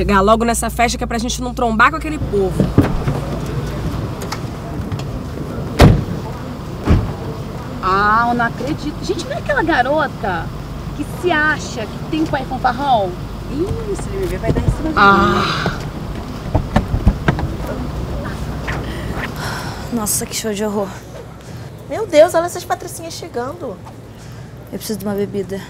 Chegar logo nessa festa que é pra gente não trombar com aquele povo. Ah, eu não acredito. Gente, não é aquela garota que se acha que tem pai fanfarrão? Ih, se ele me ver, vai dar em cima de mim. Ah, Nossa, que show de horror. Meu Deus, olha essas patricinhas chegando. Eu preciso de uma bebida.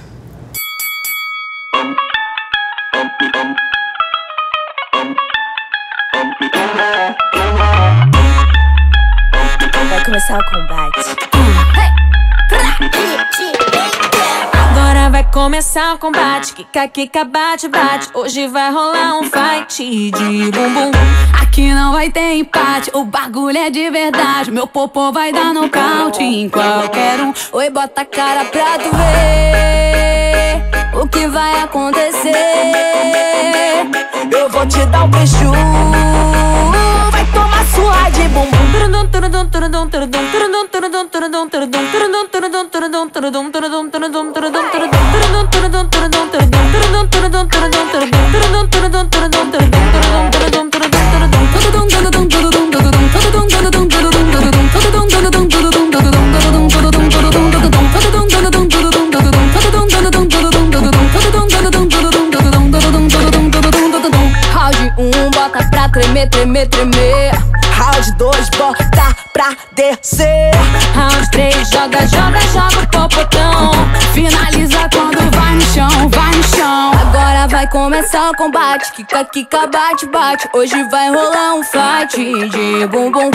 Começar o combate. Agora vai começar o combate. Kika, kika, bate, bate. Hoje vai rolar um fight de bumbum. Aqui não vai ter empate. O bagulho é de verdade. Meu popô vai dar nocaute em qualquer um. Oi, bota a cara pra tu ver o que vai acontecer. Eu vou te dar um beijo. Vai tomar sua de bumbum. Round 1, um, bota pra tremer, tremer, tremer. Round 2, bota pra descer. Round 3, joga, joga, joga o popotão. Finaliza quando vai no chão, vai no chão. Agora vai começar o combate. Kika, kika, bate, bate. Hoje vai rolar um fight de bumbum.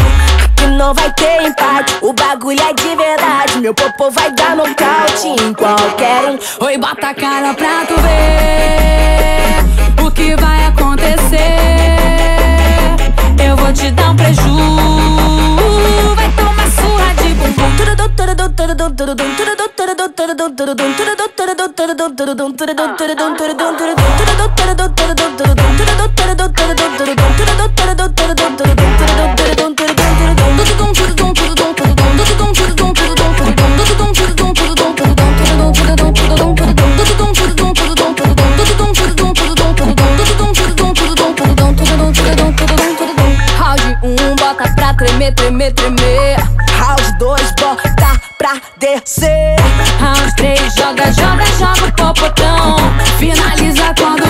Que não vai ter empate. O bagulho é de verdade. Meu popô vai dar nocaute em qualquer um. Oi, bota a cara pra tu ver o que vai acontecer. Eu vou te dar um preju. Round um, bota pra tremer, tremer, tremer pra descer. Round 3, joga, joga, joga o popotão. Finaliza quando